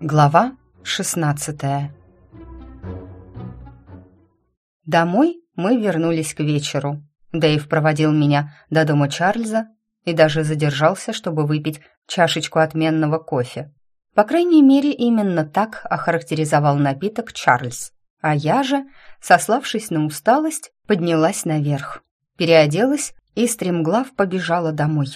Глава 16 Домой мы вернулись к вечеру. Дэйв проводил меня до дома Чарльза и даже задержался, чтобы выпить чашечку отменного кофе. По крайней мере, именно так охарактеризовал напиток Чарльз. А я же, сославшись на усталость, поднялась наверх, переоделась и стремглав побежала домой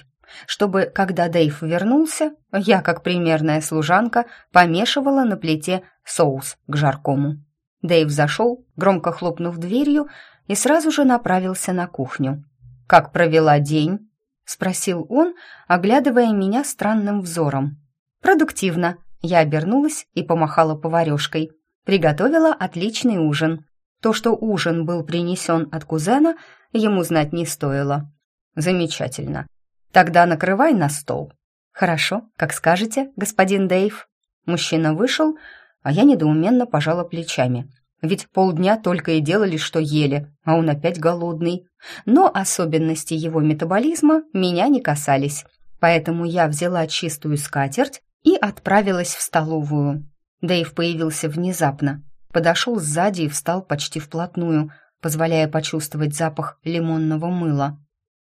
чтобы, когда Дэйв вернулся, я, как примерная служанка, помешивала на плите соус к жаркому. Дэйв зашел, громко хлопнув дверью, и сразу же направился на кухню. «Как провела день?» — спросил он, оглядывая меня странным взором. «Продуктивно». Я обернулась и помахала поварешкой. Приготовила отличный ужин. То, что ужин был принесен от кузена, ему знать не стоило. «Замечательно. Тогда накрывай на стол. Хорошо, как скажете, господин Дэйв. Мужчина вышел, а я недоуменно пожала плечами. Ведь полдня только и делали, что ели, а он опять голодный. Но особенности его метаболизма меня не касались. Поэтому я взяла чистую скатерть и отправилась в столовую. Дэйв появился внезапно. Подошел сзади и встал почти вплотную, позволяя почувствовать запах лимонного мыла.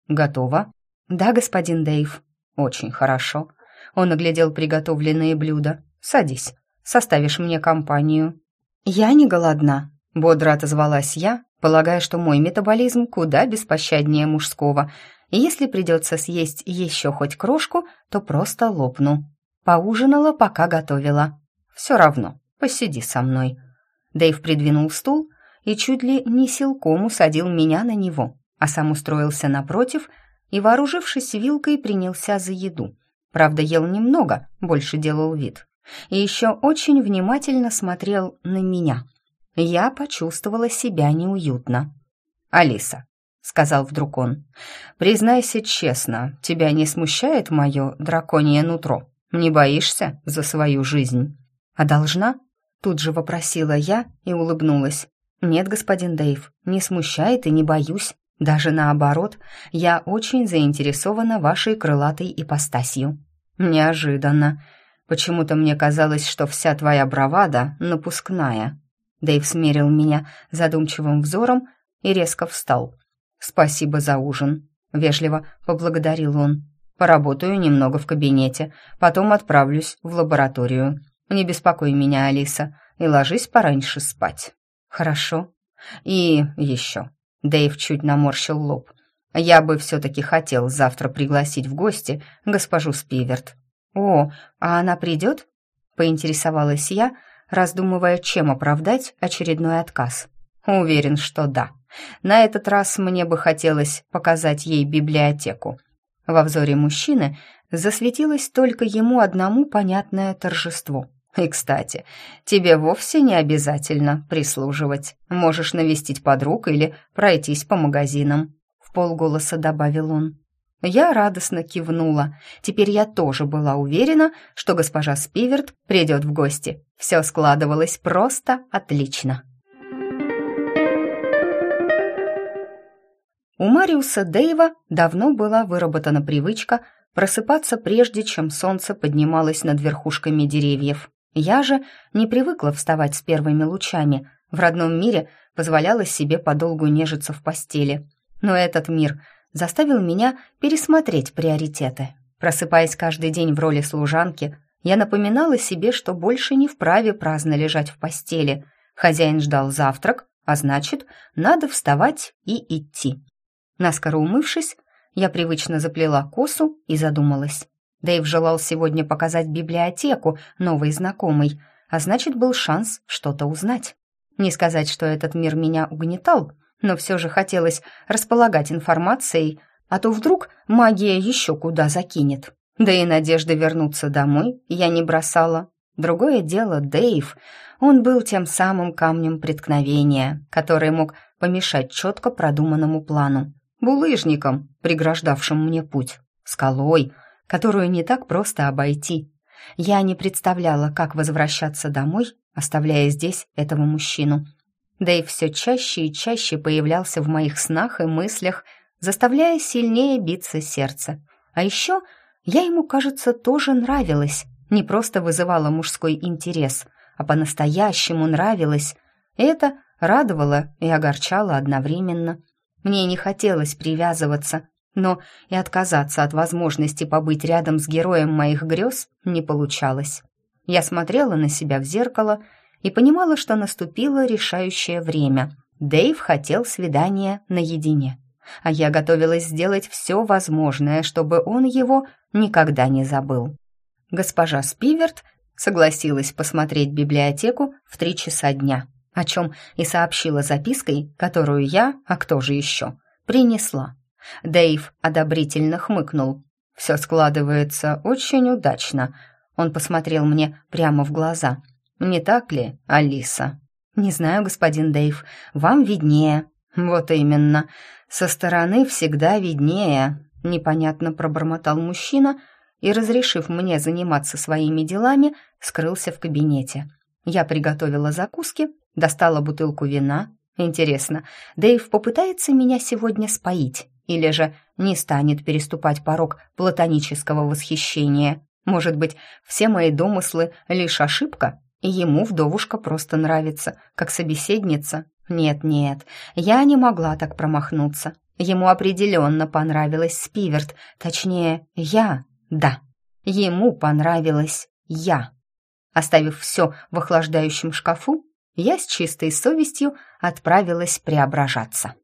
«Готово?» «Да, господин Дэйв». «Очень хорошо». Он оглядел приготовленные блюда. «Садись, составишь мне компанию». «Я не голодна», — бодро отозвалась я, полагая, что мой метаболизм куда беспощаднее мужского, и если придется съесть еще хоть крошку, то просто лопну. Поужинала, пока готовила. «Все равно, посиди со мной». Дэйв придвинул стул и чуть ли не силком усадил меня на него, а сам устроился напротив — и, вооружившись вилкой, принялся за еду. Правда, ел немного, больше делал вид. И еще очень внимательно смотрел на меня. Я почувствовала себя неуютно. «Алиса», — сказал вдруг он, — «признайся честно, тебя не смущает мое драконье нутро? Не боишься за свою жизнь?» «А должна?» — тут же вопросила я и улыбнулась. «Нет, господин Дэйв, не смущает и не боюсь. Даже наоборот, я очень заинтересована вашей крылатой ипостасью. Неожиданно. Почему-то мне казалось, что вся твоя бравада напускная. Дэйв смерил меня задумчивым взором и резко встал. «Спасибо за ужин», — вежливо поблагодарил он. «Поработаю немного в кабинете, потом отправлюсь в лабораторию. Не беспокой меня, Алиса, и ложись пораньше спать». «Хорошо. И еще. Дэйв чуть наморщил лоб. «Я бы все-таки хотел завтра пригласить в гости госпожу Спиверт». «О, а она придет?» — поинтересовалась я, раздумывая, чем оправдать очередной отказ. «Уверен, что да. На этот раз мне бы хотелось показать ей библиотеку». Во взоре мужчины засветилось только ему одному понятное торжество — и, кстати, тебе вовсе не обязательно прислуживать. Можешь навестить подруг или пройтись по магазинам», — в полголоса добавил он. Я радостно кивнула. Теперь я тоже была уверена, что госпожа Спиверт придет в гости. Все складывалось просто отлично. У Мариуса Дэйва давно была выработана привычка просыпаться прежде, чем солнце поднималось над верхушками деревьев. Я же не привыкла вставать с первыми лучами, в родном мире позволяла себе подолгу нежиться в постели. Но этот мир заставил меня пересмотреть приоритеты. Просыпаясь каждый день в роли служанки, я напоминала себе, что больше не вправе праздно лежать в постели. Хозяин ждал завтрак, а значит, надо вставать и идти. Наскоро умывшись, я привычно заплела косу и задумалась. Дэйв желал сегодня показать библиотеку новой знакомой, а значит, был шанс что-то узнать. Не сказать, что этот мир меня угнетал, но все же хотелось располагать информацией, а то вдруг магия еще куда закинет. Да и надежды вернуться домой я не бросала. Другое дело Дэйв. Он был тем самым камнем преткновения, который мог помешать четко продуманному плану. Булыжником, преграждавшим мне путь. Скалой, которую не так просто обойти. Я не представляла, как возвращаться домой, оставляя здесь этого мужчину. Да и все чаще и чаще появлялся в моих снах и мыслях, заставляя сильнее биться сердце. А еще я ему, кажется, тоже нравилась, не просто вызывала мужской интерес, а по-настоящему нравилась. Это радовало и огорчало одновременно. Мне не хотелось привязываться, но и отказаться от возможности побыть рядом с героем моих грез не получалось. Я смотрела на себя в зеркало и понимала, что наступило решающее время. Дэйв хотел свидания наедине, а я готовилась сделать все возможное, чтобы он его никогда не забыл. Госпожа Спиверт согласилась посмотреть библиотеку в три часа дня, о чем и сообщила запиской, которую я, а кто же еще, принесла. Дэйв одобрительно хмыкнул. «Все складывается очень удачно», он посмотрел мне прямо в глаза. «Не так ли, Алиса?» «Не знаю, господин Дэйв, вам виднее». «Вот именно. Со стороны всегда виднее», — непонятно пробормотал мужчина и, разрешив мне заниматься своими делами, скрылся в кабинете. Я приготовила закуски, достала бутылку вина. Интересно, Дэйв попытается меня сегодня споить или же не станет переступать порог платонического восхищения? Может быть, все мои домыслы — лишь ошибка, и ему вдовушка просто нравится, как собеседница? Нет-нет, я не могла так промахнуться. Ему определенно понравилась Спиверт, точнее, я, да. Ему понравилась я. Оставив все в охлаждающем шкафу, я с чистой совестью отправилась преображаться.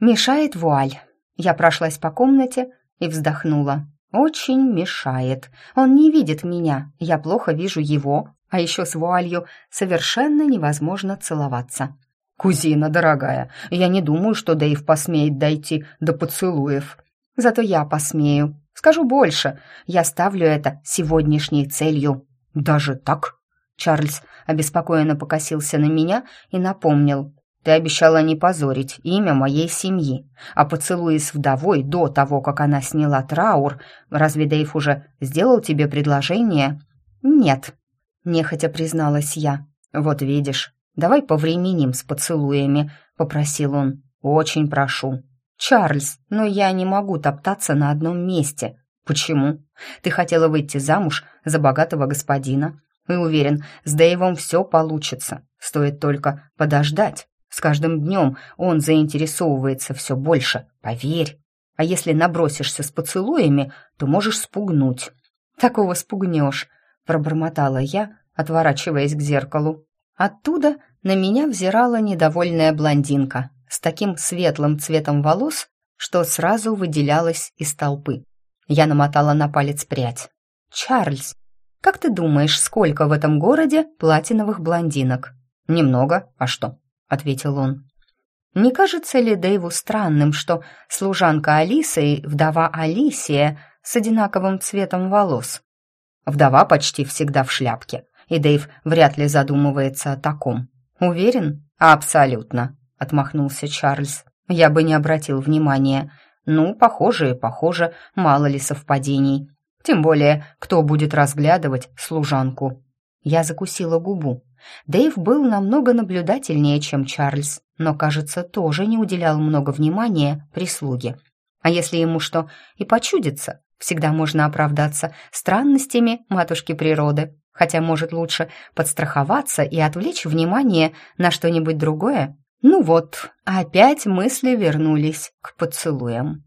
Мешает вуаль. Я прошлась по комнате и вздохнула. «Очень мешает. Он не видит меня, я плохо вижу его, а еще с вуалью совершенно невозможно целоваться». «Кузина, дорогая, я не думаю, что Дэйв посмеет дойти до поцелуев. Зато я посмею. Скажу больше, я ставлю это сегодняшней целью». «Даже так?» Чарльз обеспокоенно покосился на меня и напомнил. Ты обещала не позорить имя моей семьи, а поцелуи с вдовой до того, как она сняла траур, разве Дэйв уже сделал тебе предложение?» «Нет», — нехотя призналась я. «Вот видишь, давай повременим с поцелуями», — попросил он. «Очень прошу». «Чарльз, но я не могу топтаться на одном месте». «Почему? Ты хотела выйти замуж за богатого господина. И уверен, с Дэйвом все получится. Стоит только подождать». С каждым днем он заинтересовывается все больше, поверь. А если набросишься с поцелуями, то можешь спугнуть. Такого спугнешь, пробормотала я, отворачиваясь к зеркалу. Оттуда на меня взирала недовольная блондинка с таким светлым цветом волос, что сразу выделялась из толпы. Я намотала на палец прядь. «Чарльз, как ты думаешь, сколько в этом городе платиновых блондинок?» «Немного, а что?» Ответил он. Не кажется ли Дэйву странным, что служанка Алиса и вдова Алисия с одинаковым цветом волос? Вдова почти всегда в шляпке, и Дэйв вряд ли задумывается о таком. Уверен? Абсолютно, отмахнулся Чарльз. Я бы не обратил внимания. Ну, похоже и похоже, мало ли совпадений. Тем более, кто будет разглядывать служанку? Я закусила губу. Дэйв был намного наблюдательнее, чем Чарльз, но, кажется, тоже не уделял много внимания прислуге. А если ему что и почудится, всегда можно оправдаться странностями матушки природы, хотя, может, лучше подстраховаться и отвлечь внимание на что-нибудь другое. Ну вот, опять мысли вернулись к поцелуям.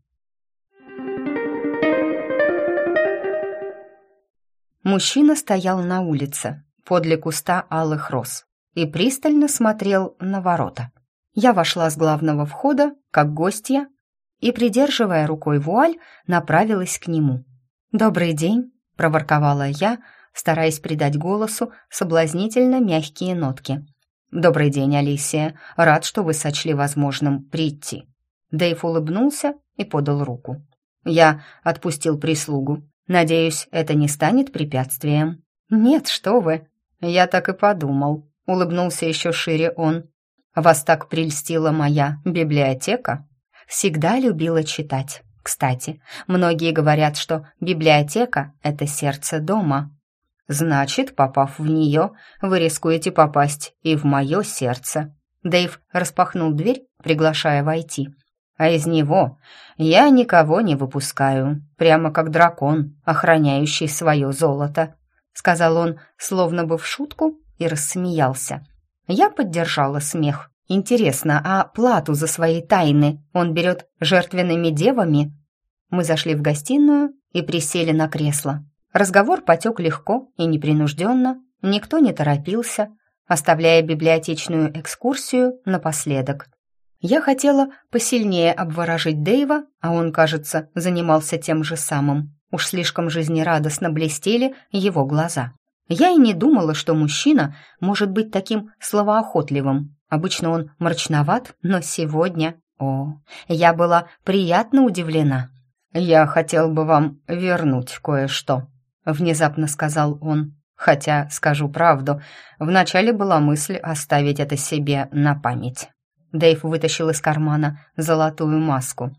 Мужчина стоял на улице, подле куста алых роз и пристально смотрел на ворота. Я вошла с главного входа, как гостья, и, придерживая рукой вуаль, направилась к нему. «Добрый день», — проворковала я, стараясь придать голосу соблазнительно мягкие нотки. «Добрый день, Алисия. Рад, что вы сочли возможным прийти». Дэйв улыбнулся и подал руку. Я отпустил прислугу. Надеюсь, это не станет препятствием. «Нет, что вы», «Я так и подумал», — улыбнулся еще шире он. «Вас так прельстила моя библиотека?» «Всегда любила читать. Кстати, многие говорят, что библиотека — это сердце дома». «Значит, попав в нее, вы рискуете попасть и в мое сердце». Дэйв распахнул дверь, приглашая войти. А из него я никого не выпускаю, прямо как дракон, охраняющий свое золото», — сказал он, словно бы в шутку, и рассмеялся. Я поддержала смех. «Интересно, а плату за свои тайны он берет жертвенными девами?» Мы зашли в гостиную и присели на кресло. Разговор потек легко и непринужденно, никто не торопился, оставляя библиотечную экскурсию напоследок. Я хотела посильнее обворожить Дэйва, а он, кажется, занимался тем же самым. Уж слишком жизнерадостно блестели его глаза. Я и не думала, что мужчина может быть таким словоохотливым. Обычно он мрачноват, но сегодня... О, я была приятно удивлена. «Я хотел бы вам вернуть кое-что», — внезапно сказал он. «Хотя, скажу правду, вначале была мысль оставить это себе на память». Дэйв вытащил из кармана золотую маску.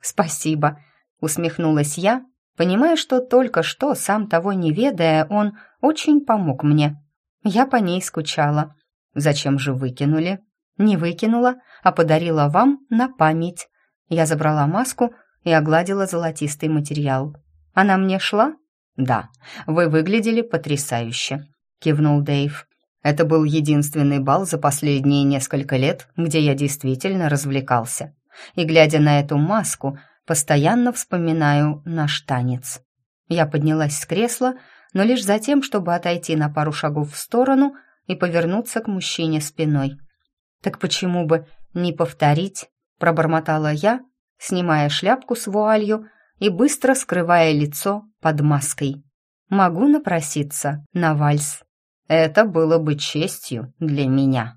«Спасибо», — усмехнулась я, понимая, что только что, сам того не ведая, он очень помог мне. Я по ней скучала. «Зачем же выкинули?» «Не выкинула, а подарила вам на память». Я забрала маску и огладила золотистый материал. «Она мне шла?» «Да, вы выглядели потрясающе», — кивнул Дэйв. Это был единственный бал за последние несколько лет, где я действительно развлекался. И, глядя на эту маску, постоянно вспоминаю наш танец. Я поднялась с кресла, но лишь за тем, чтобы отойти на пару шагов в сторону и повернуться к мужчине спиной. «Так почему бы не повторить?» — пробормотала я, снимая шляпку с вуалью и быстро скрывая лицо под маской. «Могу напроситься на вальс». Это было бы честью для меня.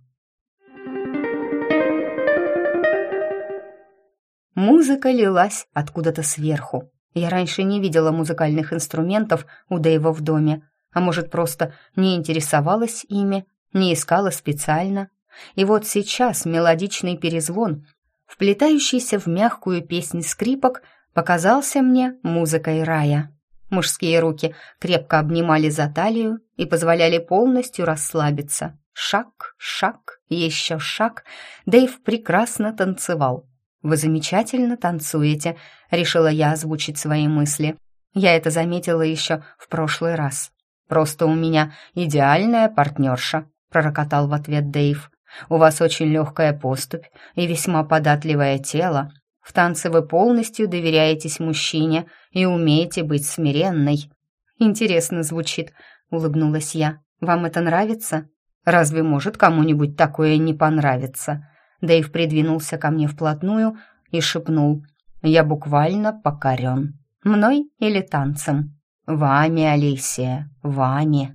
Музыка лилась откуда-то сверху. Я раньше не видела музыкальных инструментов у Дэйва в доме, а может, просто не интересовалась ими, не искала специально. И вот сейчас мелодичный перезвон, вплетающийся в мягкую песнь скрипок, показался мне музыкой рая. Мужские руки крепко обнимали за талию и позволяли полностью расслабиться. Шаг, шаг, еще шаг. Дэйв прекрасно танцевал. «Вы замечательно танцуете», — решила я озвучить свои мысли. Я это заметила еще в прошлый раз. «Просто у меня идеальная партнерша», — пророкотал в ответ Дэйв. «У вас очень легкая поступь и весьма податливое тело, в танце вы полностью доверяетесь мужчине и умеете быть смиренной. Интересно звучит, улыбнулась я. Вам это нравится? Разве может кому-нибудь такое не понравиться? Дэйв придвинулся ко мне вплотную и шепнул. Я буквально покорен. Мной или танцем? Вами, Алисия, вами.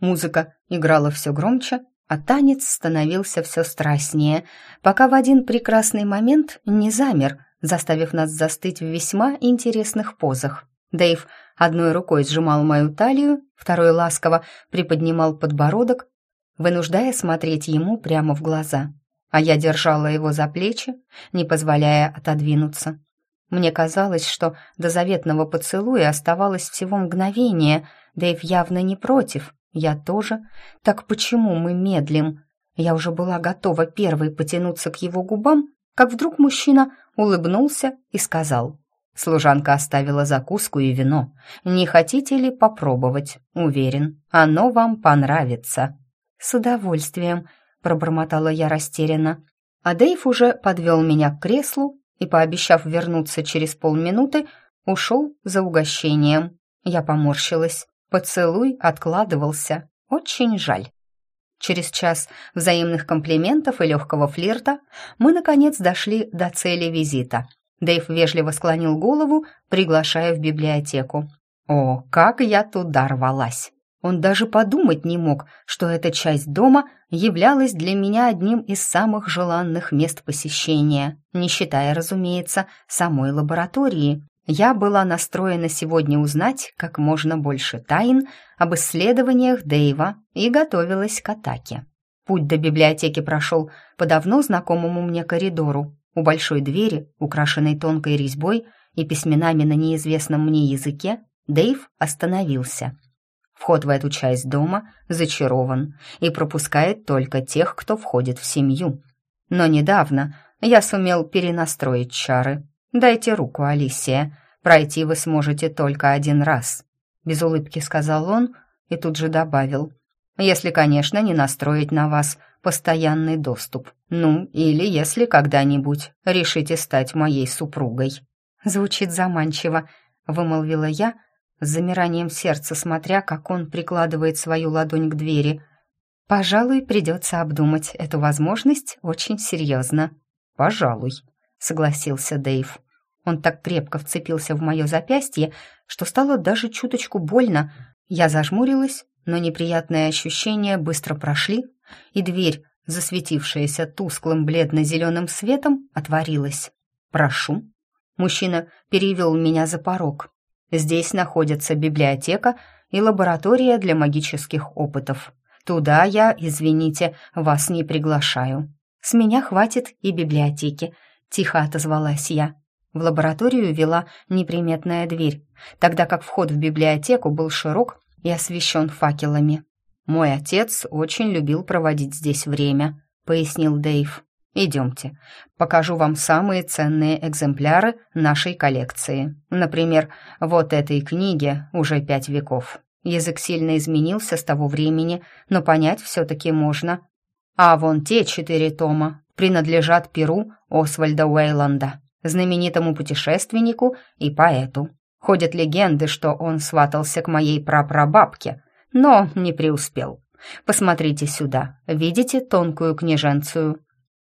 Музыка играла все громче, а танец становился все страстнее, пока в один прекрасный момент не замер, заставив нас застыть в весьма интересных позах. Дэйв одной рукой сжимал мою талию, второй ласково приподнимал подбородок, вынуждая смотреть ему прямо в глаза. А я держала его за плечи, не позволяя отодвинуться. Мне казалось, что до заветного поцелуя оставалось всего мгновение. Дэйв явно не против, я тоже. Так почему мы медлим? Я уже была готова первой потянуться к его губам, как вдруг мужчина улыбнулся и сказал. Служанка оставила закуску и вино. «Не хотите ли попробовать? Уверен, оно вам понравится». «С удовольствием», — пробормотала я растерянно. А Дэйв уже подвел меня к креслу и, пообещав вернуться через полминуты, ушел за угощением. Я поморщилась. Поцелуй откладывался. Очень жаль. Через час взаимных комплиментов и легкого флирта мы, наконец, дошли до цели визита. Дэйв вежливо склонил голову, приглашая в библиотеку. О, как я туда рвалась! Он даже подумать не мог, что эта часть дома являлась для меня одним из самых желанных мест посещения, не считая, разумеется, самой лаборатории. Я была настроена сегодня узнать как можно больше тайн об исследованиях Дэйва и готовилась к атаке. Путь до библиотеки прошел по давно знакомому мне коридору. У большой двери, украшенной тонкой резьбой и письменами на неизвестном мне языке, Дэйв остановился. Вход в эту часть дома зачарован и пропускает только тех, кто входит в семью. Но недавно я сумел перенастроить чары. Дайте руку, Алисия. Пройти вы сможете только один раз», — без улыбки сказал он и тут же добавил. «Если, конечно, не настроить на вас постоянный доступ. Ну, или если когда-нибудь решите стать моей супругой». «Звучит заманчиво», — вымолвила я, с замиранием сердца смотря, как он прикладывает свою ладонь к двери. «Пожалуй, придется обдумать эту возможность очень серьезно». «Пожалуй», — согласился Дэйв. Он так крепко вцепился в мое запястье, что стало даже чуточку больно. Я зажмурилась, но неприятные ощущения быстро прошли, и дверь, засветившаяся тусклым бледно-зеленым светом, отворилась. «Прошу». Мужчина перевел меня за порог. Здесь находится библиотека и лаборатория для магических опытов. Туда я, извините, вас не приглашаю. С меня хватит и библиотеки, тихо отозвалась я. В лабораторию вела неприметная дверь, тогда как вход в библиотеку был широк и освещен факелами. «Мой отец очень любил проводить здесь время», — пояснил Дэйв. «Идемте, покажу вам самые ценные экземпляры нашей коллекции. Например, вот этой книге уже пять веков. Язык сильно изменился с того времени, но понять все-таки можно. А вон те четыре тома принадлежат Перу Освальда Уэйланда, знаменитому путешественнику и поэту. Ходят легенды, что он сватался к моей прапрабабке, но не преуспел. Посмотрите сюда, видите тонкую княженцию?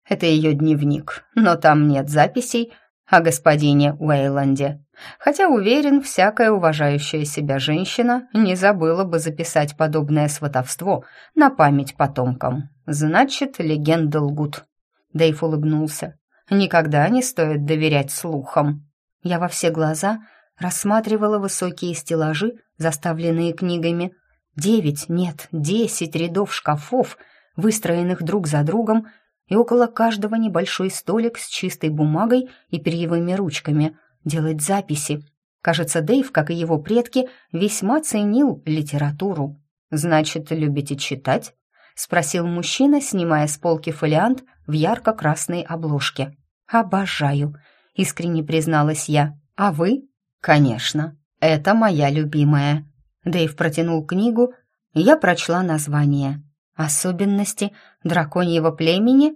Это ее дневник, но там нет записей о господине Уэйланде. Хотя, уверен, всякая уважающая себя женщина не забыла бы записать подобное сватовство на память потомкам. Значит, легенда лгут. Дэйв улыбнулся. Никогда не стоит доверять слухам. Я во все глаза рассматривала высокие стеллажи, заставленные книгами. Девять, нет, десять рядов шкафов, выстроенных друг за другом, и около каждого небольшой столик с чистой бумагой и перьевыми ручками. Делать записи. Кажется, Дэйв, как и его предки, весьма ценил литературу. «Значит, любите читать?» — спросил мужчина, снимая с полки фолиант в ярко-красной обложке. «Обожаю», — искренне призналась я. «А вы?» «Конечно, это моя любимая». Дэйв протянул книгу, и я прочла название. Особенности драконьего племени?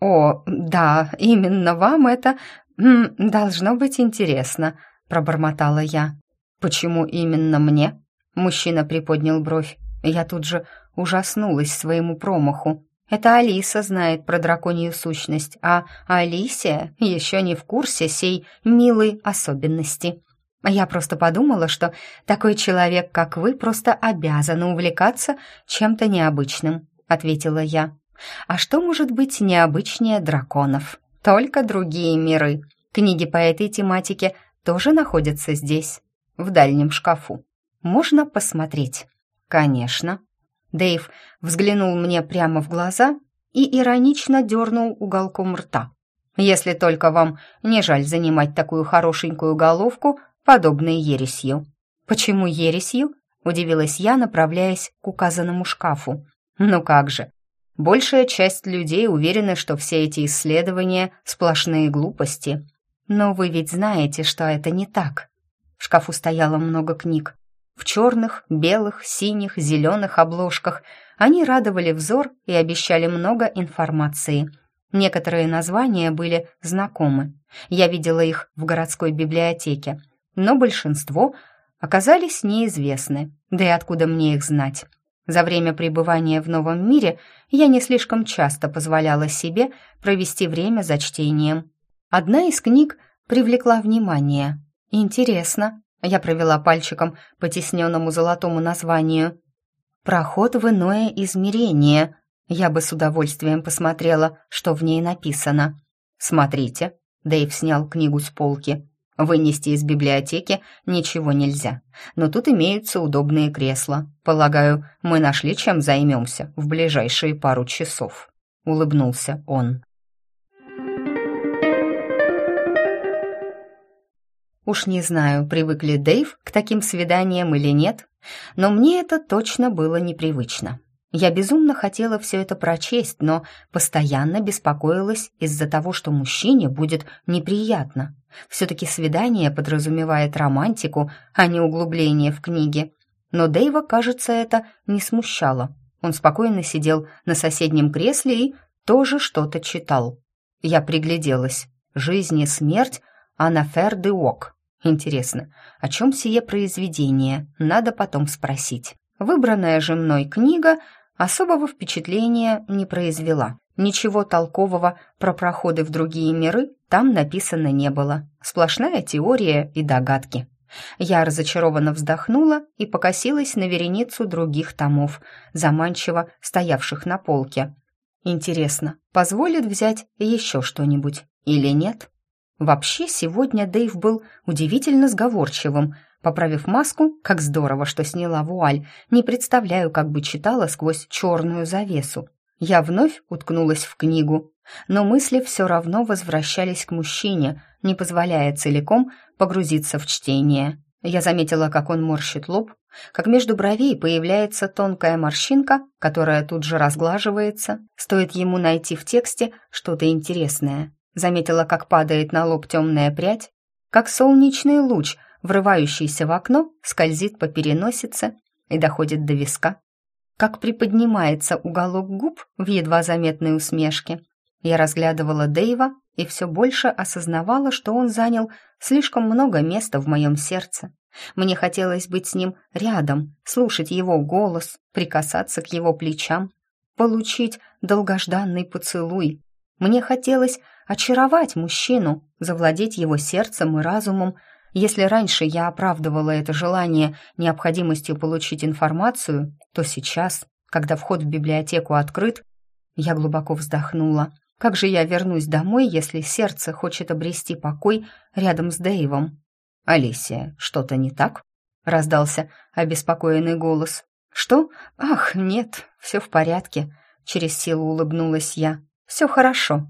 О, да, именно вам это должно быть интересно, пробормотала я. Почему именно мне? Мужчина приподнял бровь. Я тут же ужаснулась своему промаху. Это Алиса знает про драконью сущность, а Алисия еще не в курсе сей милой особенности. Я просто подумала, что такой человек, как вы, просто обязан увлекаться чем-то необычным», — ответила я. «А что может быть необычнее драконов? Только другие миры. Книги по этой тематике тоже находятся здесь, в дальнем шкафу. Можно посмотреть?» «Конечно». Дэйв взглянул мне прямо в глаза и иронично дернул уголком рта. «Если только вам не жаль занимать такую хорошенькую головку подобной ересью. «Почему ересью?» — удивилась я, направляясь к указанному шкафу. «Ну как же! Большая часть людей уверены, что все эти исследования — сплошные глупости. Но вы ведь знаете, что это не так». В шкафу стояло много книг. В черных, белых, синих, зеленых обложках они радовали взор и обещали много информации. Некоторые названия были знакомы. Я видела их в городской библиотеке — но большинство оказались неизвестны, да и откуда мне их знать. За время пребывания в новом мире я не слишком часто позволяла себе провести время за чтением. Одна из книг привлекла внимание. Интересно, я провела пальчиком по тесненному золотому названию. «Проход в иное измерение». Я бы с удовольствием посмотрела, что в ней написано. «Смотрите», — Дэйв снял книгу с полки. Вынести из библиотеки ничего нельзя, но тут имеются удобные кресла. Полагаю, мы нашли, чем займемся в ближайшие пару часов», — улыбнулся он. Уж не знаю, привык ли Дэйв к таким свиданиям или нет, но мне это точно было непривычно. Я безумно хотела все это прочесть, но постоянно беспокоилась из-за того, что мужчине будет неприятно. Все-таки свидание подразумевает романтику, а не углубление в книге. Но Дэйва, кажется, это не смущало. Он спокойно сидел на соседнем кресле и тоже что-то читал. Я пригляделась. «Жизнь и смерть» Анафер де Ок. Интересно, о чем сие произведение? Надо потом спросить. Выбранная же мной книга особого впечатления не произвела. Ничего толкового про проходы в другие миры там написано не было. Сплошная теория и догадки. Я разочарованно вздохнула и покосилась на вереницу других томов, заманчиво стоявших на полке. Интересно, позволит взять еще что-нибудь или нет? Вообще, сегодня Дэйв был удивительно сговорчивым. Поправив маску, как здорово, что сняла вуаль, не представляю, как бы читала сквозь черную завесу. Я вновь уткнулась в книгу, но мысли все равно возвращались к мужчине, не позволяя целиком погрузиться в чтение. Я заметила, как он морщит лоб, как между бровей появляется тонкая морщинка, которая тут же разглаживается, стоит ему найти в тексте что-то интересное. Заметила, как падает на лоб темная прядь, как солнечный луч, врывающийся в окно, скользит по переносице и доходит до виска, как приподнимается уголок губ в едва заметной усмешке. Я разглядывала Дэйва и все больше осознавала, что он занял слишком много места в моем сердце. Мне хотелось быть с ним рядом, слушать его голос, прикасаться к его плечам, получить долгожданный поцелуй. Мне хотелось очаровать мужчину, завладеть его сердцем и разумом. Если раньше я оправдывала это желание необходимостью получить информацию, то сейчас, когда вход в библиотеку открыт, я глубоко вздохнула. Как же я вернусь домой, если сердце хочет обрести покой рядом с Дэйвом? «Алисия, что-то не так?» — раздался обеспокоенный голос. «Что? Ах, нет, все в порядке», — через силу улыбнулась я. «Все хорошо».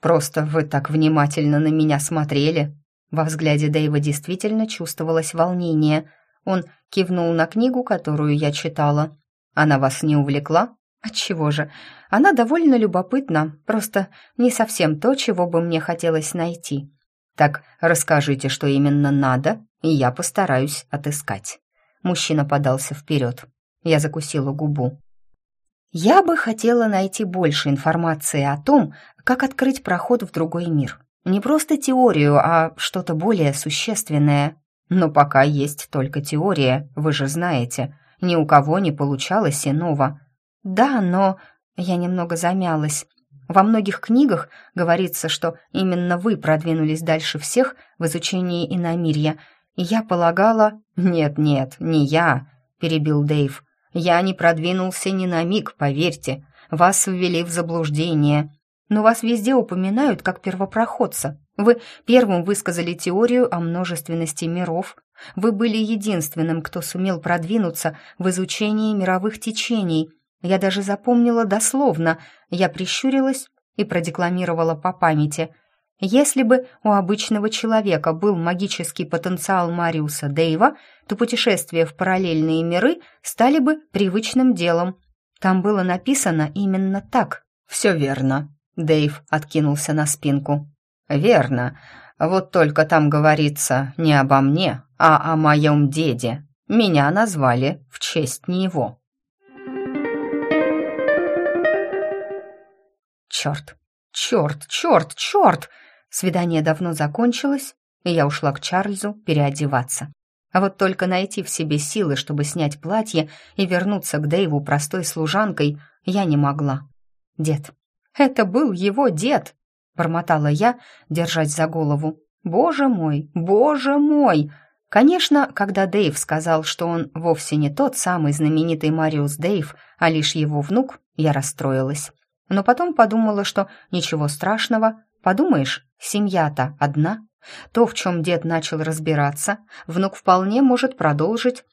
«Просто вы так внимательно на меня смотрели». Во взгляде Дэйва действительно чувствовалось волнение. Он кивнул на книгу, которую я читала. «Она вас не увлекла?» «Отчего же? Она довольно любопытна, просто не совсем то, чего бы мне хотелось найти. Так расскажите, что именно надо, и я постараюсь отыскать». Мужчина подался вперед. Я закусила губу. «Я бы хотела найти больше информации о том, как открыть проход в другой мир. Не просто теорию, а что-то более существенное. Но пока есть только теория, вы же знаете. Ни у кого не получалось иного. Да, но я немного замялась. Во многих книгах говорится, что именно вы продвинулись дальше всех в изучении иномирья. Я полагала... «Нет-нет, не я», — перебил Дэйв. «Я не продвинулся ни на миг, поверьте. Вас ввели в заблуждение но вас везде упоминают как первопроходца. Вы первым высказали теорию о множественности миров. Вы были единственным, кто сумел продвинуться в изучении мировых течений. Я даже запомнила дословно. Я прищурилась и продекламировала по памяти. Если бы у обычного человека был магический потенциал Мариуса Дейва, то путешествия в параллельные миры стали бы привычным делом. Там было написано именно так. «Все верно», Дэйв откинулся на спинку. «Верно. Вот только там говорится не обо мне, а о моем деде. Меня назвали в честь него». «Черт! Черт! Черт! Черт!» Свидание давно закончилось, и я ушла к Чарльзу переодеваться. А вот только найти в себе силы, чтобы снять платье и вернуться к Дэйву простой служанкой, я не могла. Дед, это был его дед!» — бормотала я, держась за голову. «Боже мой! Боже мой!» Конечно, когда Дэйв сказал, что он вовсе не тот самый знаменитый Мариус Дэйв, а лишь его внук, я расстроилась. Но потом подумала, что ничего страшного. Подумаешь, семья-то одна. То, в чем дед начал разбираться, внук вполне может продолжить.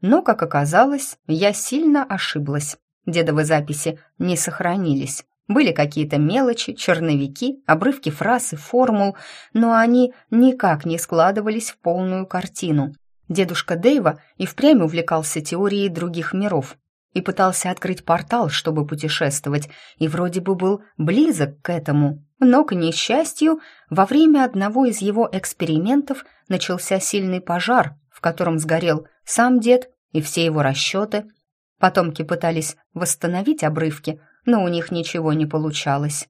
Но, как оказалось, я сильно ошиблась. Дедовы записи не сохранились. Были какие-то мелочи, черновики, обрывки фраз и формул, но они никак не складывались в полную картину. Дедушка Дэйва и впрямь увлекался теорией других миров. и пытался открыть портал, чтобы путешествовать, и вроде бы был близок к этому. Но, к несчастью, во время одного из его экспериментов начался сильный пожар, в котором сгорел сам дед и все его расчеты. Потомки пытались восстановить обрывки, но у них ничего не получалось.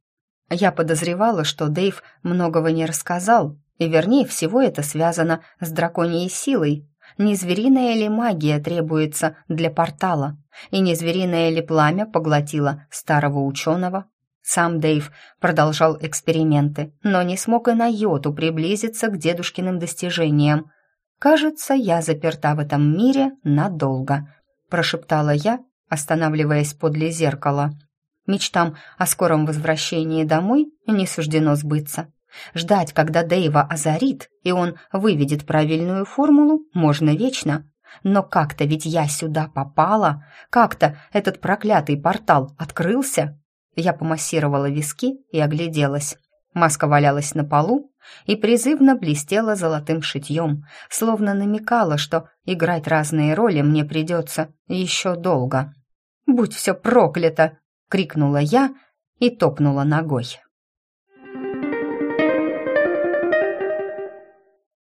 Я подозревала, что Дэйв многого не рассказал, и вернее всего это связано с драконьей силой. Не звериная ли магия требуется для портала, и не звериное ли пламя поглотило старого ученого? Сам Дэйв продолжал эксперименты, но не смог и на йоту приблизиться к дедушкиным достижениям. «Кажется, я заперта в этом мире надолго», — прошептала я, останавливаясь подле зеркала. Мечтам о скором возвращении домой не суждено сбыться. Ждать, когда Дэйва озарит, и он выведет правильную формулу, можно вечно. Но как-то ведь я сюда попала, как-то этот проклятый портал открылся. Я помассировала виски и огляделась. Маска валялась на полу и призывно блестела золотым шитьем, словно намекала, что играть разные роли мне придется еще долго. «Будь все проклято!» — крикнула я и топнула ногой.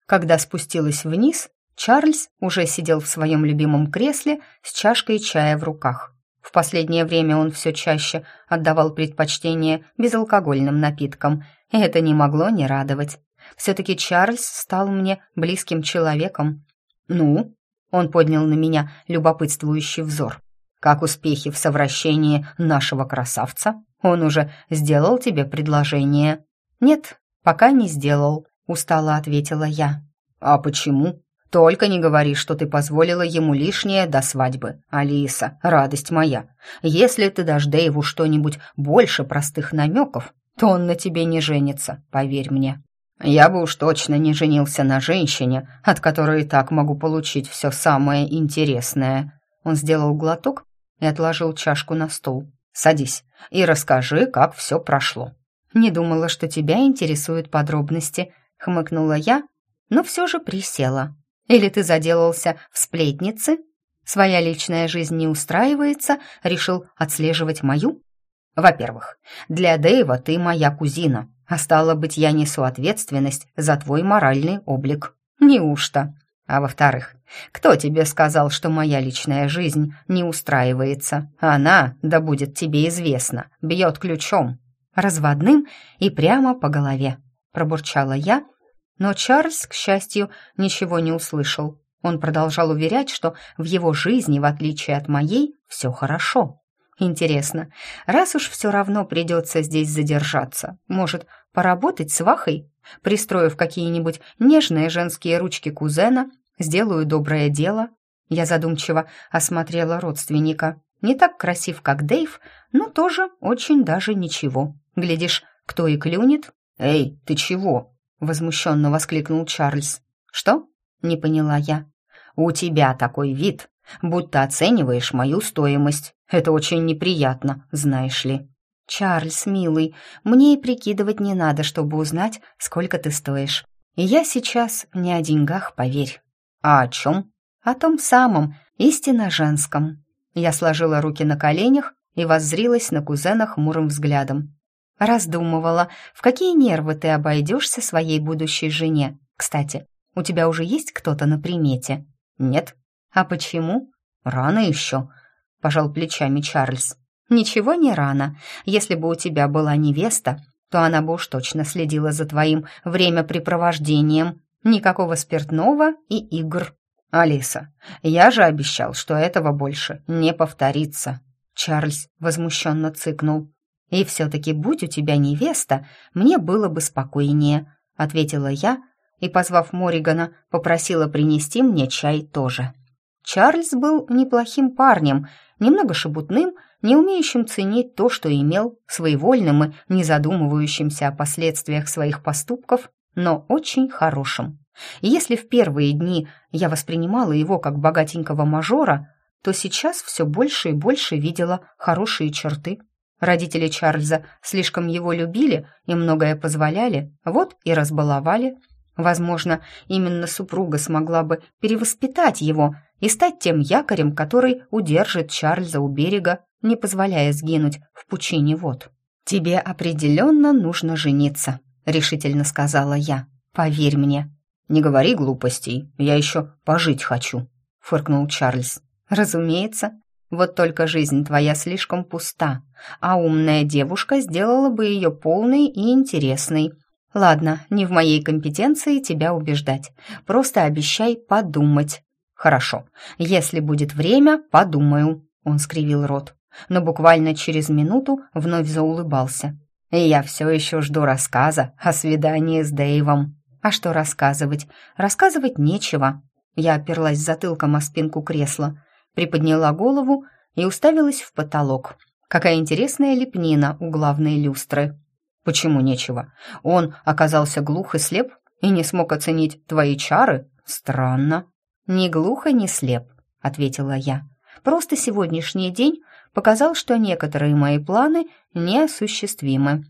Когда спустилась вниз, Чарльз уже сидел в своем любимом кресле с чашкой чая в руках. В последнее время он все чаще отдавал предпочтение безалкогольным напиткам, и это не могло не радовать. Все-таки Чарльз стал мне близким человеком. «Ну?» — он поднял на меня любопытствующий взор. Как успехи в совращении нашего красавца? Он уже сделал тебе предложение?» «Нет, пока не сделал», — устало ответила я. «А почему?» «Только не говори, что ты позволила ему лишнее до свадьбы. Алиса, радость моя. Если ты дашь Дэйву что-нибудь больше простых намеков, то он на тебе не женится, поверь мне. Я бы уж точно не женился на женщине, от которой и так могу получить все самое интересное». Он сделал глоток и отложил чашку на стол. «Садись и расскажи, как все прошло». «Не думала, что тебя интересуют подробности», — хмыкнула я, но все же присела. «Или ты заделался в сплетнице? Своя личная жизнь не устраивается, решил отслеживать мою?» «Во-первых, для Дэйва ты моя кузина, а стало быть, я несу ответственность за твой моральный облик». «Неужто?» А во-вторых, кто тебе сказал, что моя личная жизнь не устраивается? Она, да будет тебе известно, бьет ключом, разводным и прямо по голове. Пробурчала я, но Чарльз, к счастью, ничего не услышал. Он продолжал уверять, что в его жизни, в отличие от моей, все хорошо. Интересно, раз уж все равно придется здесь задержаться, может, поработать с Вахой? Пристроив какие-нибудь нежные женские ручки кузена, сделаю доброе дело. Я задумчиво осмотрела родственника. Не так красив, как Дэйв, но тоже очень даже ничего. Глядишь, кто и клюнет. «Эй, ты чего?» — возмущенно воскликнул Чарльз. «Что?» — не поняла я. «У тебя такой вид, будто оцениваешь мою стоимость. Это очень неприятно, знаешь ли». «Чарльз, милый, мне и прикидывать не надо, чтобы узнать, сколько ты стоишь. И я сейчас не о деньгах, поверь». «А о чем?» «О том самом, истинно женском». Я сложила руки на коленях и воззрилась на кузена хмурым взглядом. Раздумывала, в какие нервы ты обойдешься своей будущей жене. Кстати, у тебя уже есть кто-то на примете? Нет. А почему? Рано еще, пожал плечами Чарльз. «Ничего не рано. Если бы у тебя была невеста, то она бы уж точно следила за твоим времяпрепровождением. Никакого спиртного и игр». «Алиса, я же обещал, что этого больше не повторится». Чарльз возмущенно цыкнул. «И все-таки, будь у тебя невеста, мне было бы спокойнее», — ответила я и, позвав Моригана, попросила принести мне чай тоже. Чарльз был неплохим парнем, немного шебутным, не умеющим ценить то, что имел, своевольным и не задумывающимся о последствиях своих поступков, но очень хорошим. И если в первые дни я воспринимала его как богатенького мажора, то сейчас все больше и больше видела хорошие черты. Родители Чарльза слишком его любили и многое позволяли, вот и разбаловали – Возможно, именно супруга смогла бы перевоспитать его, и стать тем якорем, который удержит Чарльза у берега, не позволяя сгинуть в пучине вод. «Тебе определенно нужно жениться», — решительно сказала я. «Поверь мне». «Не говори глупостей, я еще пожить хочу», — фыркнул Чарльз. «Разумеется. Вот только жизнь твоя слишком пуста, а умная девушка сделала бы ее полной и интересной. Ладно, не в моей компетенции тебя убеждать. Просто обещай подумать». «Хорошо. Если будет время, подумаю», — он скривил рот. Но буквально через минуту вновь заулыбался. «И я все еще жду рассказа о свидании с Дэйвом». «А что рассказывать? Рассказывать нечего». Я оперлась затылком о спинку кресла приподняла голову и уставилась в потолок. Какая интересная лепнина у главной люстры. Почему нечего? Он оказался глух и слеп и не смог оценить твои чары? Странно. Ни глухо, ни слеп, ответила я. Просто сегодняшний день показал, что некоторые мои планы неосуществимы.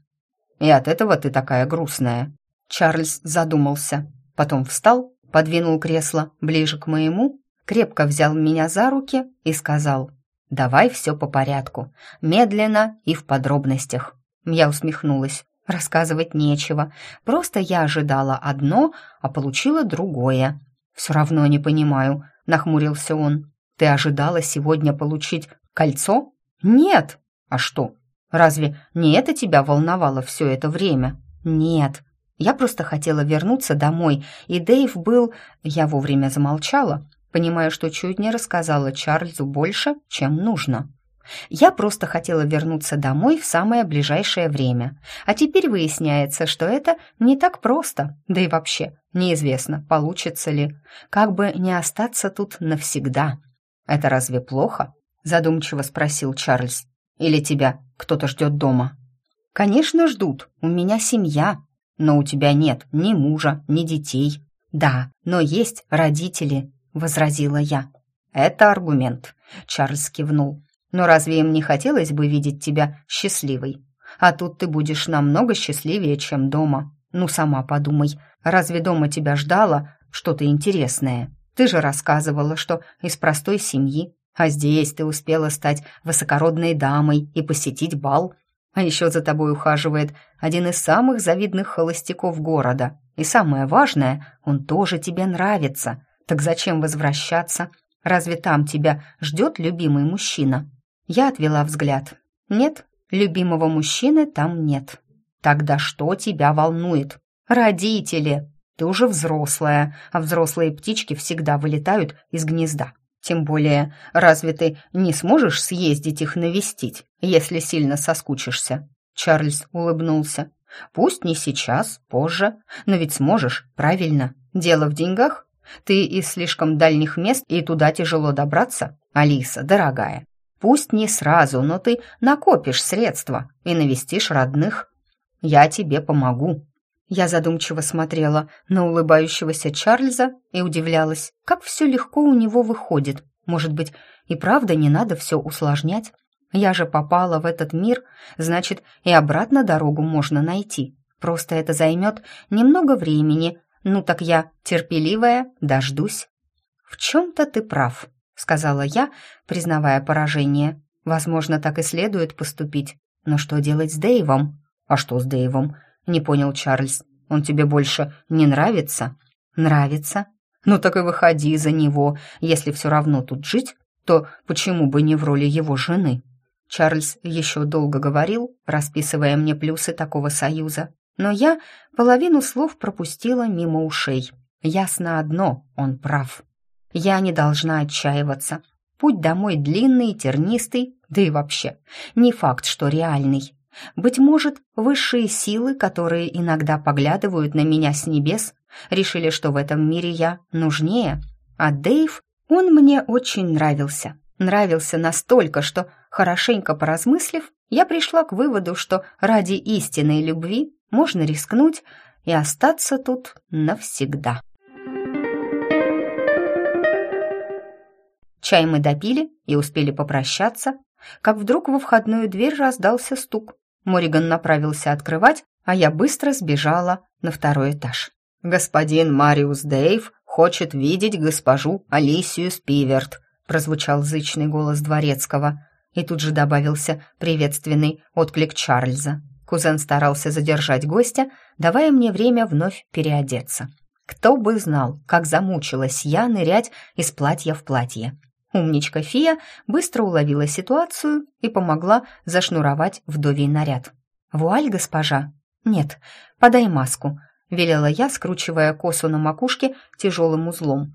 И от этого ты такая грустная. Чарльз задумался, потом встал, подвинул кресло ближе к моему крепко взял меня за руки и сказал «Давай все по порядку, медленно и в подробностях». Я усмехнулась. Рассказывать нечего, просто я ожидала одно, а получила другое. «Все равно не понимаю», — нахмурился он. «Ты ожидала сегодня получить кольцо?» «Нет». «А что? Разве не это тебя волновало все это время?» «Нет», я просто хотела вернуться домой, и Дэйв был... Я вовремя замолчала, понимая, что чуть не рассказала Чарльзу больше, чем нужно. Я просто хотела вернуться домой в самое ближайшее время. А теперь выясняется, что это не так просто. Да и вообще, неизвестно, получится ли. Как бы не остаться тут навсегда. «Это разве плохо?» – задумчиво спросил Чарльз. «Или тебя кто-то ждет дома?» «Конечно, ждут. У меня семья. Но у тебя нет ни мужа, ни детей. Да, но есть родители возразила я. «Это аргумент», — Чарльз кивнул. «Но разве им не хотелось бы видеть тебя счастливой? А тут ты будешь намного счастливее, чем дома. Ну, сама подумай, разве дома тебя ждало что-то интересное? Ты же рассказывала, что из простой семьи, а здесь ты успела стать высокородной дамой и посетить бал. А еще за тобой ухаживает один из самых завидных холостяков города. И самое важное, он тоже тебе нравится. Так зачем возвращаться? Разве там тебя ждет любимый мужчина? Я отвела взгляд. Нет, любимого мужчины там нет. Тогда что тебя волнует? Родители. Ты уже взрослая, а взрослые птички всегда вылетают из гнезда. Тем более, разве ты не сможешь съездить их навестить, если сильно соскучишься?» Чарльз улыбнулся. «Пусть не сейчас, позже, но ведь сможешь, правильно? Дело в деньгах? Ты из слишком дальних мест, и туда тяжело добраться, Алиса, дорогая. Пусть не сразу, но ты накопишь средства и навестишь родных. Я тебе помогу». Я задумчиво смотрела на улыбающегося Чарльза и удивлялась, как все легко у него выходит. Может быть, и правда не надо все усложнять? Я же попала в этот мир, значит, и обратно дорогу можно найти. Просто это займет немного времени, «Ну так я, терпеливая, дождусь». «В чем-то ты прав», — сказала я, признавая поражение. «Возможно, так и следует поступить. Но что делать с Дэйвом?» «А что с Дэйвом?» — не понял Чарльз. «Он тебе больше не нравится?» «Нравится. Ну так и выходи за него. Если все равно тут жить, то почему бы не в роли его жены?» Чарльз еще долго говорил, расписывая мне плюсы такого союза, но я половину слов пропустила мимо ушей. Ясно одно, он прав. Я не должна отчаиваться. Путь домой длинный, тернистый, да и вообще, не факт, что реальный. Быть может, высшие силы, которые иногда поглядывают на меня с небес, решили, что в этом мире я нужнее. А Дэйв, он мне очень нравился. Нравился настолько, что, хорошенько поразмыслив, я пришла к выводу, что ради истинной любви можно рискнуть и остаться тут навсегда. Чай мы допили и успели попрощаться, как вдруг во входную дверь раздался стук. Мориган направился открывать, а я быстро сбежала на второй этаж. «Господин Мариус Дейв хочет видеть госпожу Алисию Спиверт», прозвучал зычный голос дворецкого, и тут же добавился приветственный отклик Чарльза. Кузен старался задержать гостя, давая мне время вновь переодеться. Кто бы знал, как замучилась я нырять из платья в платье. Умничка Фия быстро уловила ситуацию и помогла зашнуровать вдовий наряд. «Вуаль, госпожа?» «Нет, подай маску», — велела я, скручивая косу на макушке тяжелым узлом.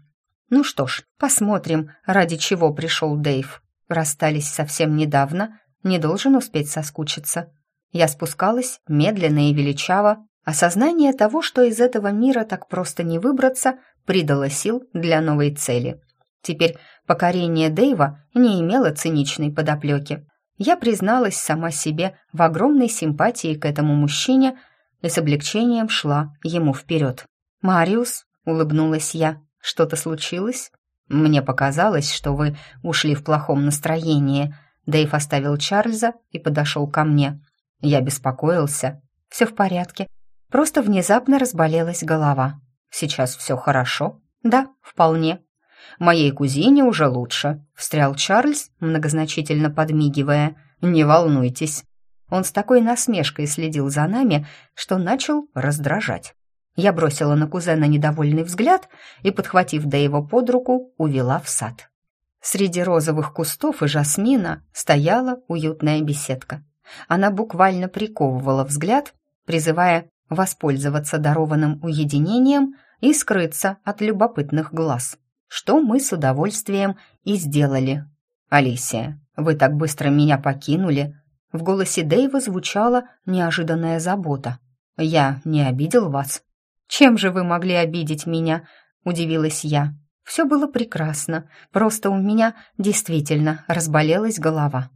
«Ну что ж, посмотрим, ради чего пришел Дэйв. Расстались совсем недавно, не должен успеть соскучиться». Я спускалась медленно и величаво. Осознание того, что из этого мира так просто не выбраться, придало сил для новой цели. Теперь покорение Дэйва не имело циничной подоплеки. Я призналась сама себе в огромной симпатии к этому мужчине и с облегчением шла ему вперед. «Мариус», — улыбнулась я, — «что-то случилось?» «Мне показалось, что вы ушли в плохом настроении». Дэйв оставил Чарльза и подошел ко мне. Я беспокоился. «Все в порядке. Просто внезапно разболелась голова. Сейчас все хорошо?» «Да, вполне», Моей кузине уже лучше», — встрял Чарльз, многозначительно подмигивая. «Не волнуйтесь». Он с такой насмешкой следил за нами, что начал раздражать. Я бросила на кузена недовольный взгляд и, подхватив Дэйва под руку, увела в сад. Среди розовых кустов и жасмина стояла уютная беседка. Она буквально приковывала взгляд, призывая воспользоваться дарованным уединением и скрыться от любопытных глаз что мы с удовольствием и сделали. «Алисия, вы так быстро меня покинули?» В голосе Дэйва звучала неожиданная забота. «Я не обидел вас?» «Чем же вы могли обидеть меня?» — удивилась я. «Все было прекрасно, просто у меня действительно разболелась голова».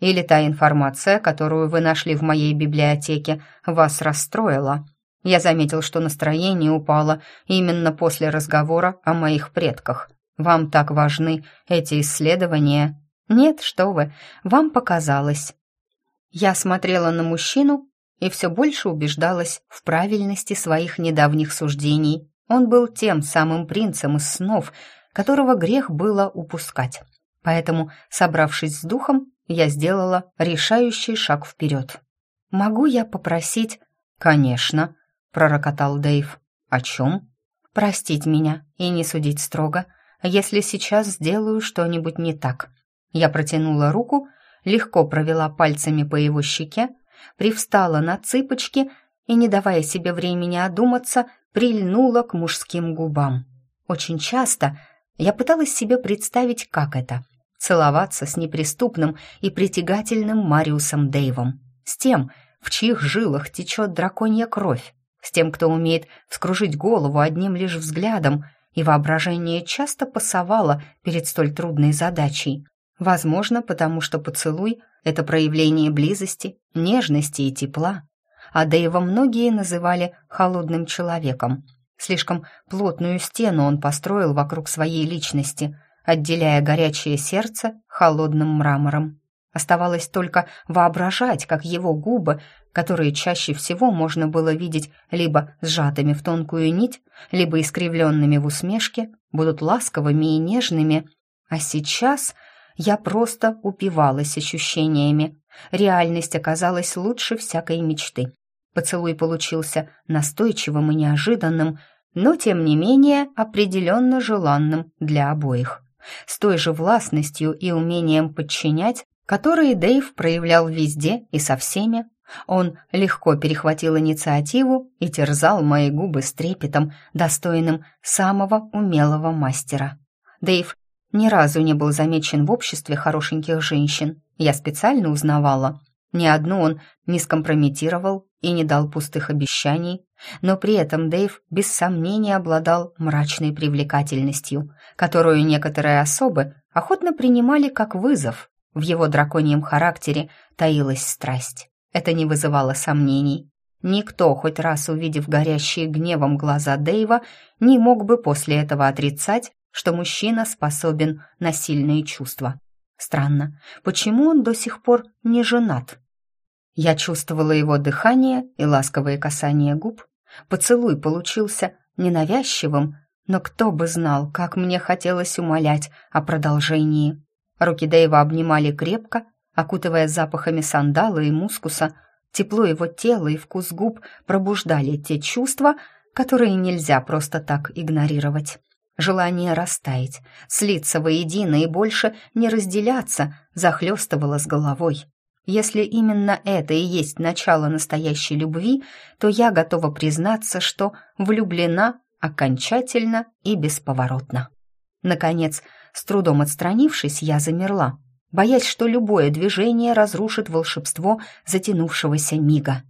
«Или та информация, которую вы нашли в моей библиотеке, вас расстроила?» Я заметил, что настроение упало именно после разговора о моих предках. Вам так важны эти исследования? Нет, что вы, вам показалось. Я смотрела на мужчину и все больше убеждалась в правильности своих недавних суждений. Он был тем самым принцем из снов, которого грех было упускать. Поэтому, собравшись с духом, я сделала решающий шаг вперед. «Могу я попросить?» «Конечно», пророкотал Дэйв. «О чем?» «Простить меня и не судить строго, если сейчас сделаю что-нибудь не так». Я протянула руку, легко провела пальцами по его щеке, привстала на цыпочки и, не давая себе времени одуматься, прильнула к мужским губам. Очень часто я пыталась себе представить, как это — целоваться с неприступным и притягательным Мариусом Дэйвом, с тем, в чьих жилах течет драконья кровь, с тем, кто умеет вскружить голову одним лишь взглядом, и воображение часто пасовало перед столь трудной задачей. Возможно, потому что поцелуй — это проявление близости, нежности и тепла. А Дэйва многие называли холодным человеком. Слишком плотную стену он построил вокруг своей личности, отделяя горячее сердце холодным мрамором. Оставалось только воображать, как его губы, которые чаще всего можно было видеть либо сжатыми в тонкую нить, либо искривленными в усмешке, будут ласковыми и нежными. А сейчас я просто упивалась ощущениями. Реальность оказалась лучше всякой мечты. Поцелуй получился настойчивым и неожиданным, но, тем не менее, определенно желанным для обоих. С той же властностью и умением подчинять, которые Дэйв проявлял везде и со всеми. Он легко перехватил инициативу и терзал мои губы с трепетом, достойным самого умелого мастера. Дэйв ни разу не был замечен в обществе хорошеньких женщин. Я специально узнавала. Ни одну он не скомпрометировал и не дал пустых обещаний, но при этом Дэйв без сомнения обладал мрачной привлекательностью, которую некоторые особы охотно принимали как вызов в его драконьем характере таилась страсть. Это не вызывало сомнений. Никто, хоть раз увидев горящие гневом глаза Дэйва, не мог бы после этого отрицать, что мужчина способен на сильные чувства. Странно, почему он до сих пор не женат? Я чувствовала его дыхание и ласковые касания губ. Поцелуй получился ненавязчивым, Но кто бы знал, как мне хотелось умолять о продолжении. Руки Дэйва обнимали крепко, окутывая запахами сандала и мускуса. Тепло его тела и вкус губ пробуждали те чувства, которые нельзя просто так игнорировать. Желание растаять, слиться воедино и больше не разделяться захлестывало с головой. Если именно это и есть начало настоящей любви, то я готова признаться, что влюблена окончательно и бесповоротно. Наконец, с трудом отстранившись, я замерла, боясь, что любое движение разрушит волшебство затянувшегося мига.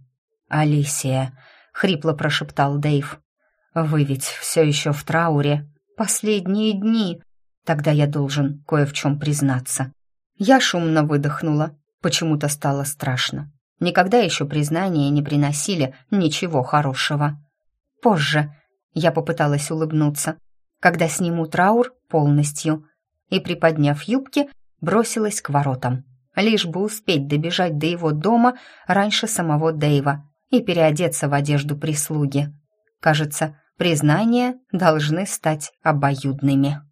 «Алисия», — хрипло прошептал Дэйв, — «вы ведь все еще в трауре. Последние дни. Тогда я должен кое в чем признаться». Я шумно выдохнула. Почему-то стало страшно. Никогда еще признания не приносили ничего хорошего. Позже я попыталась улыбнуться, когда сниму траур полностью, и, приподняв юбки, бросилась к воротам, лишь бы успеть добежать до его дома раньше самого Дэйва и переодеться в одежду прислуги. Кажется, признания должны стать обоюдными.